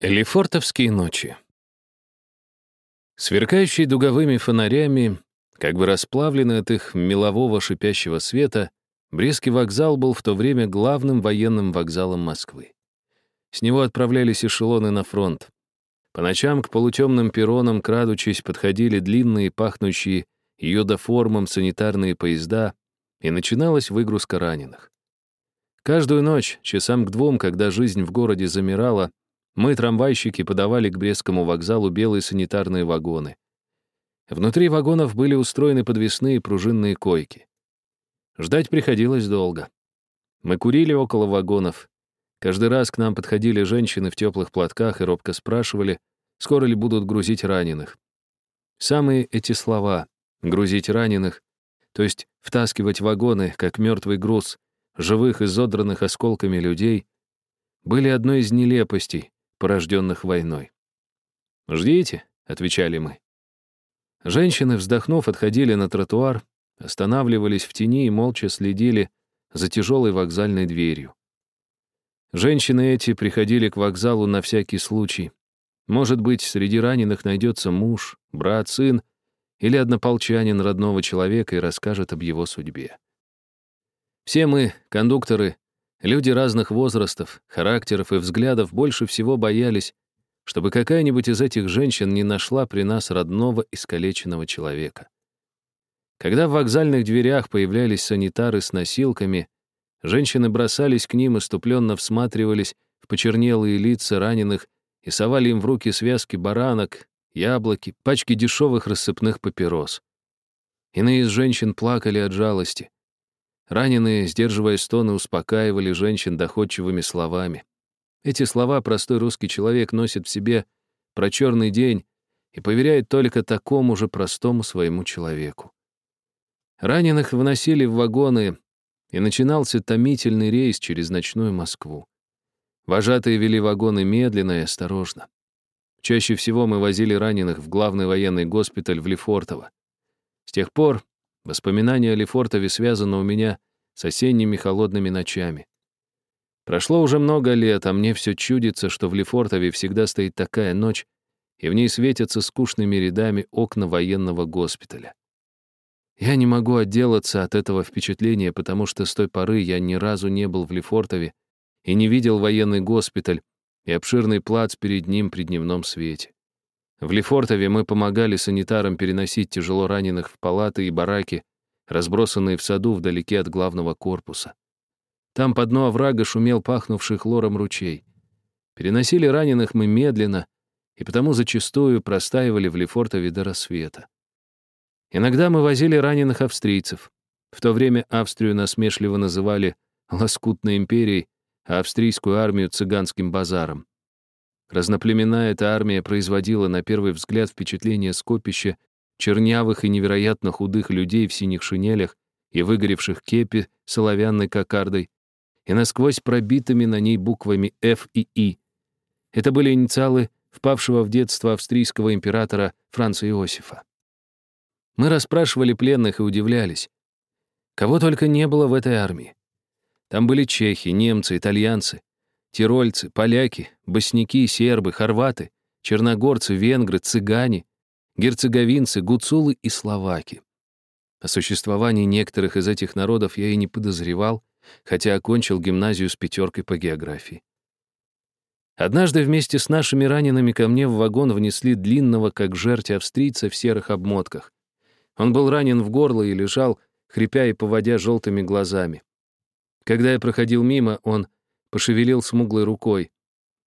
Лефортовские ночи. Сверкающие дуговыми фонарями, как бы расплавленный от их мелового шипящего света, Брестский вокзал был в то время главным военным вокзалом Москвы. С него отправлялись эшелоны на фронт. По ночам к полутемным перронам, крадучись, подходили длинные, пахнущие йодоформом санитарные поезда, и начиналась выгрузка раненых. Каждую ночь, часам к двум, когда жизнь в городе замирала, мы, трамвайщики, подавали к Брестскому вокзалу белые санитарные вагоны. Внутри вагонов были устроены подвесные пружинные койки. Ждать приходилось долго. Мы курили около вагонов. Каждый раз к нам подходили женщины в теплых платках и робко спрашивали, скоро ли будут грузить раненых. Самые эти слова «грузить раненых», то есть втаскивать вагоны, как мертвый груз, живых изодранных осколками людей, были одной из нелепостей, порожденных войной. «Ждите», — отвечали мы. Женщины, вздохнув, отходили на тротуар, останавливались в тени и молча следили за тяжелой вокзальной дверью. Женщины эти приходили к вокзалу на всякий случай. Может быть, среди раненых найдется муж, брат, сын или однополчанин родного человека и расскажет об его судьбе. Все мы, кондукторы, Люди разных возрастов, характеров и взглядов больше всего боялись, чтобы какая-нибудь из этих женщин не нашла при нас родного искалеченного человека. Когда в вокзальных дверях появлялись санитары с носилками, женщины бросались к ним, иступленно всматривались в почернелые лица раненых и совали им в руки связки баранок, яблоки, пачки дешевых рассыпных папирос. Иные из женщин плакали от жалости. Раненые, сдерживая стоны, успокаивали женщин доходчивыми словами. Эти слова простой русский человек носит в себе про черный день и поверяет только такому же простому своему человеку. Раненых вносили в вагоны, и начинался томительный рейс через ночную Москву. Вожатые вели вагоны медленно и осторожно. Чаще всего мы возили раненых в главный военный госпиталь в Лефортово. С тех пор Воспоминания о Лефортове связаны у меня с осенними холодными ночами. Прошло уже много лет, а мне все чудится, что в Лефортове всегда стоит такая ночь, и в ней светятся скучными рядами окна военного госпиталя. Я не могу отделаться от этого впечатления, потому что с той поры я ни разу не был в Лефортове и не видел военный госпиталь и обширный плац перед ним при дневном свете. В Лефортове мы помогали санитарам переносить тяжело раненых в палаты и бараки, разбросанные в саду вдалеке от главного корпуса. Там по дну оврага шумел пахнувший хлором ручей. Переносили раненых мы медленно, и потому зачастую простаивали в Лефортове до рассвета. Иногда мы возили раненых австрийцев. В то время Австрию насмешливо называли «лоскутной империей», а австрийскую армию — цыганским базаром. Разноплеменная эта армия производила на первый взгляд впечатление скопища чернявых и невероятно худых людей в синих шинелях и выгоревших кепи с кокардой и насквозь пробитыми на ней буквами F и И. Это были инициалы впавшего в детство австрийского императора Франца Иосифа. Мы расспрашивали пленных и удивлялись. Кого только не было в этой армии. Там были чехи, немцы, итальянцы, Тирольцы, поляки, босняки, сербы, хорваты, черногорцы, венгры, цыгане, герцеговинцы, гуцулы и словаки. О существовании некоторых из этих народов я и не подозревал, хотя окончил гимназию с пятеркой по географии. Однажды вместе с нашими ранеными ко мне в вагон внесли длинного, как жерть австрийца в серых обмотках. Он был ранен в горло и лежал, хрипя и поводя желтыми глазами. Когда я проходил мимо, он пошевелил смуглой рукой.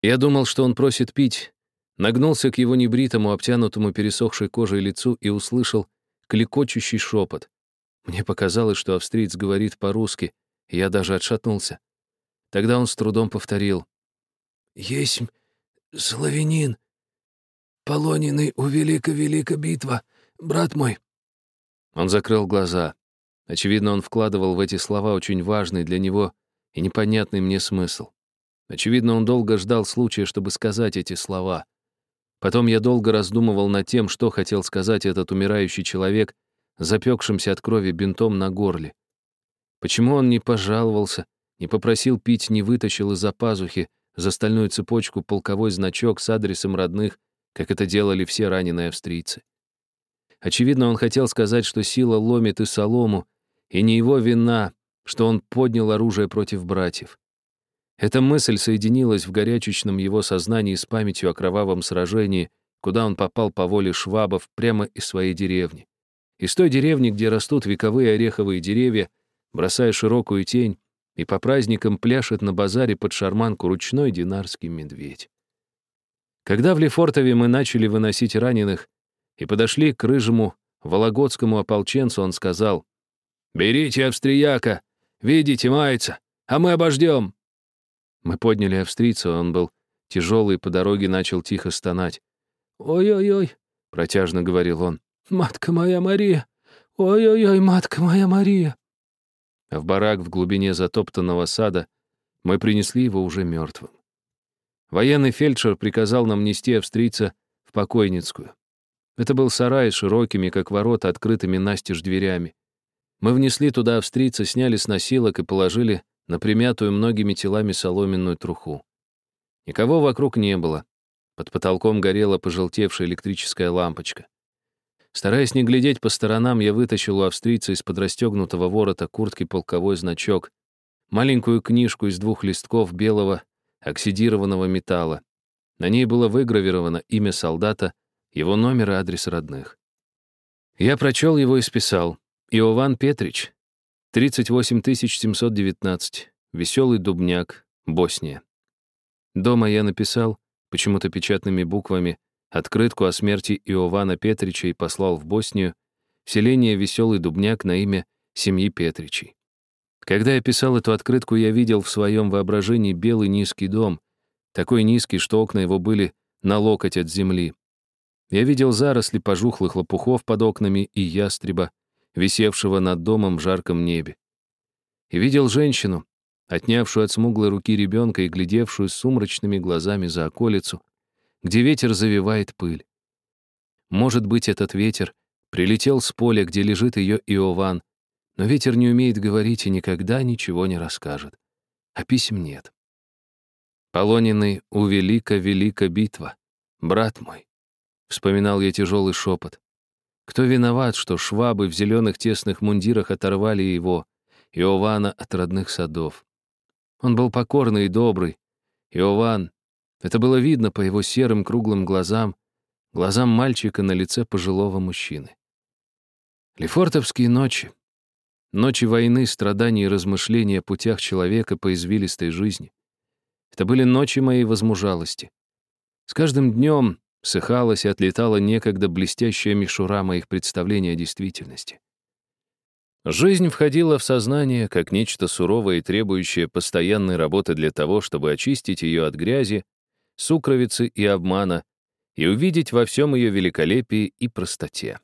Я думал, что он просит пить, нагнулся к его небритому, обтянутому пересохшей кожей лицу и услышал клекочущий шепот. Мне показалось, что австриец говорит по-русски, я даже отшатнулся. Тогда он с трудом повторил. «Есть славянин, полоненный у велика-велика битва, брат мой». Он закрыл глаза. Очевидно, он вкладывал в эти слова очень важный для него и непонятный мне смысл. Очевидно, он долго ждал случая, чтобы сказать эти слова. Потом я долго раздумывал над тем, что хотел сказать этот умирающий человек, запекшимся от крови бинтом на горле. Почему он не пожаловался, не попросил пить, не вытащил из-за пазухи за стальную цепочку полковой значок с адресом родных, как это делали все раненые австрийцы. Очевидно, он хотел сказать, что сила ломит и солому, и не его вина, что он поднял оружие против братьев. Эта мысль соединилась в горячечном его сознании с памятью о кровавом сражении, куда он попал по воле швабов прямо из своей деревни. Из той деревни, где растут вековые ореховые деревья, бросая широкую тень, и по праздникам пляшет на базаре под шарманку ручной динарский медведь. Когда в Лефортове мы начали выносить раненых и подошли к рыжему вологодскому ополченцу, он сказал, «Берите австрияка, видите, мается, а мы обождем». Мы подняли австрийца, он был тяжелый, по дороге начал тихо стонать. «Ой-ой-ой», — протяжно говорил он, «матка моя Мария! Ой-ой-ой, матка моя Мария!» А в барак в глубине затоптанного сада мы принесли его уже мертвым. Военный фельдшер приказал нам нести австрийца в покойницкую. Это был сарай с широкими, как ворота, открытыми настежь дверями. Мы внесли туда австрийца, сняли с носилок и положили на примятую многими телами соломенную труху. Никого вокруг не было. Под потолком горела пожелтевшая электрическая лампочка. Стараясь не глядеть по сторонам, я вытащил у австрийца из-под расстегнутого ворота куртки полковой значок, маленькую книжку из двух листков белого оксидированного металла. На ней было выгравировано имя солдата, его номер и адрес родных. Я прочел его и списал. Иован Петрич, 38719, Веселый Дубняк, Босния. Дома я написал, почему-то печатными буквами, открытку о смерти Иована Петрича и послал в Боснию, селение Веселый Дубняк на имя семьи Петричей. Когда я писал эту открытку, я видел в своем воображении белый низкий дом, такой низкий, что окна его были на локоть от земли. Я видел заросли пожухлых лопухов под окнами и ястреба, висевшего над домом в жарком небе. И видел женщину, отнявшую от смуглой руки ребенка и глядевшую сумрачными глазами за околицу, где ветер завивает пыль. Может быть, этот ветер прилетел с поля, где лежит ее Иован, но ветер не умеет говорить и никогда ничего не расскажет. А писем нет. Полоненный у велика-велика битва. Брат мой. Вспоминал я тяжелый шепот. Кто виноват, что швабы в зеленых тесных мундирах оторвали его, Иована, от родных садов? Он был покорный и добрый. Иован, это было видно по его серым круглым глазам, глазам мальчика на лице пожилого мужчины. Лефортовские ночи. Ночи войны, страданий и размышления о путях человека по извилистой жизни. Это были ночи моей возмужалости. С каждым днем сыхалась и отлетала некогда блестящая мишура моих представлений о действительности. Жизнь входила в сознание как нечто суровое и требующее постоянной работы для того, чтобы очистить ее от грязи, сукровицы и обмана и увидеть во всем ее великолепии и простоте.